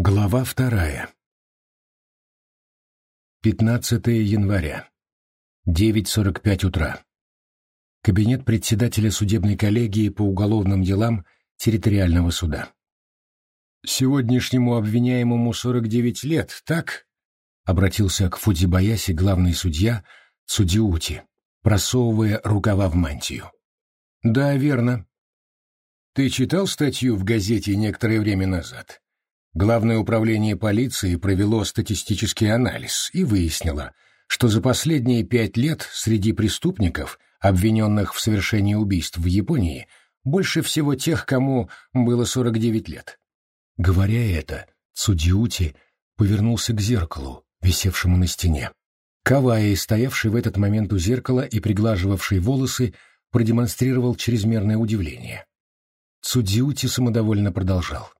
Глава вторая. 15 января. 9.45 утра. Кабинет председателя судебной коллегии по уголовным делам территориального суда. «Сегодняшнему обвиняемому 49 лет, так?» — обратился к Фудзибаяси главный судья Цудиути, просовывая рукава в мантию. «Да, верно. Ты читал статью в газете некоторое время назад?» Главное управление полиции провело статистический анализ и выяснило, что за последние пять лет среди преступников, обвиненных в совершении убийств в Японии, больше всего тех, кому было 49 лет. Говоря это, Цудиути повернулся к зеркалу, висевшему на стене. Каваи, стоявший в этот момент у зеркала и приглаживавший волосы, продемонстрировал чрезмерное удивление. Цудиути самодовольно продолжал.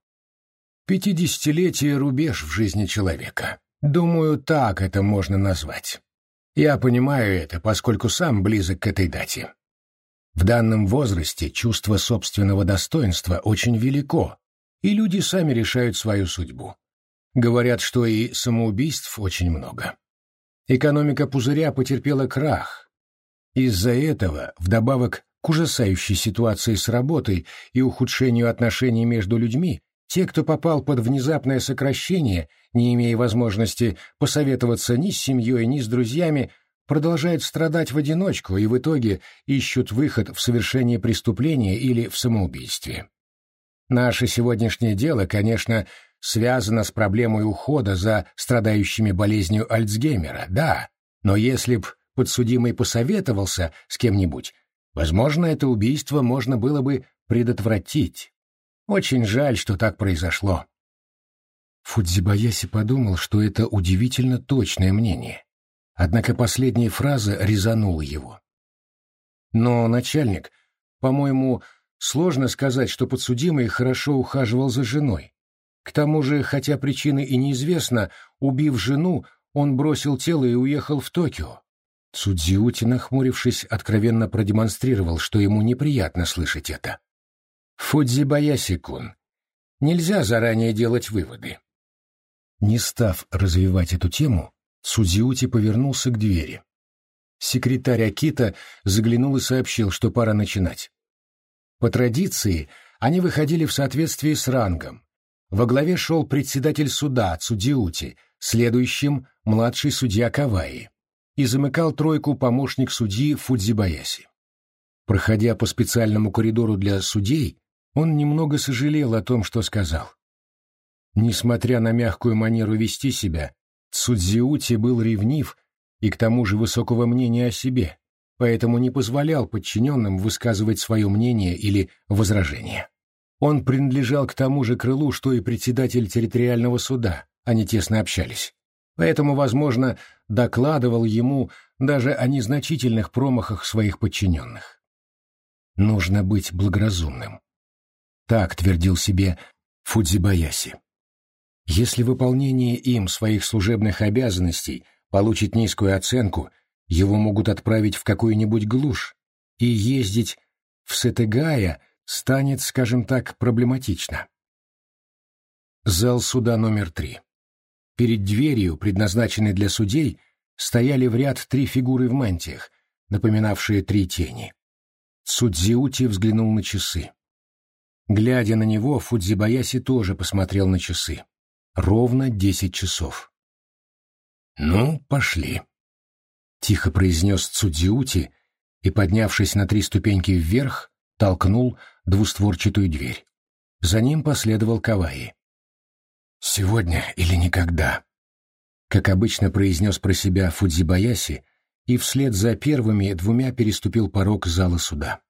Пятидесятилетие — рубеж в жизни человека. Думаю, так это можно назвать. Я понимаю это, поскольку сам близок к этой дате. В данном возрасте чувство собственного достоинства очень велико, и люди сами решают свою судьбу. Говорят, что и самоубийств очень много. Экономика пузыря потерпела крах. Из-за этого, вдобавок к ужасающей ситуации с работой и ухудшению отношений между людьми, те, кто попал под внезапное сокращение, не имея возможности посоветоваться ни с семьей, ни с друзьями, продолжают страдать в одиночку и в итоге ищут выход в совершении преступления или в самоубийстве. Наше сегодняшнее дело, конечно, связано с проблемой ухода за страдающими болезнью Альцгеймера, да, но если б подсудимый посоветовался с кем-нибудь, возможно, это убийство можно было бы предотвратить. Очень жаль, что так произошло. Фудзибаяси подумал, что это удивительно точное мнение. Однако последняя фраза резанула его. Но, начальник, по-моему, сложно сказать, что подсудимый хорошо ухаживал за женой. К тому же, хотя причины и неизвестна, убив жену, он бросил тело и уехал в Токио. Судзиути, нахмурившись, откровенно продемонстрировал, что ему неприятно слышать это. Фудзибаяси-кун, нельзя заранее делать выводы. Не став развивать эту тему, Судзиути повернулся к двери. Секретарь Акита заглянул и сообщил, что пора начинать. По традиции, они выходили в соответствии с рангом. Во главе шел председатель суда Цудиути, следующим — младший судья Каваи, и замыкал тройку помощник судьи Фудзибаяси. Проходя по специальному коридору для судей, он немного сожалел о том, что сказал. Несмотря на мягкую манеру вести себя, Цудзиути был ревнив и к тому же высокого мнения о себе, поэтому не позволял подчиненным высказывать свое мнение или возражение. Он принадлежал к тому же крылу, что и председатель территориального суда, они тесно общались. Поэтому, возможно, докладывал ему даже о незначительных промахах своих подчиненных. Нужно быть благоразумным. Так твердил себе Фудзибаяси. Если выполнение им своих служебных обязанностей получит низкую оценку, его могут отправить в какую-нибудь глушь, и ездить в Сетегая станет, скажем так, проблематично. Зал суда номер три. Перед дверью, предназначенной для судей, стояли в ряд три фигуры в мантиях, напоминавшие три тени. Судзиути взглянул на часы. Глядя на него, Фудзибаяси тоже посмотрел на часы. Ровно десять часов. «Ну, пошли», — тихо произнес Цудзиути и, поднявшись на три ступеньки вверх, толкнул двустворчатую дверь. За ним последовал Каваи. «Сегодня или никогда», — как обычно произнес про себя Фудзибаяси и вслед за первыми двумя переступил порог зала суда.